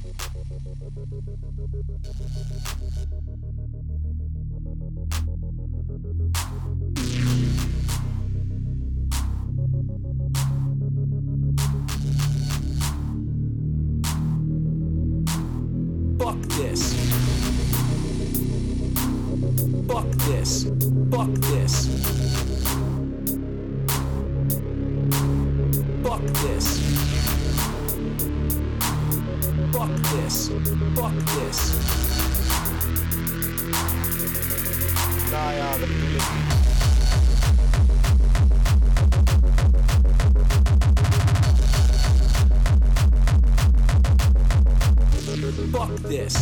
Fuck this. Fuck this. Fuck this. Fuck this. Fuck this. Fuck this. Nah, dat bedoel. Fuck this.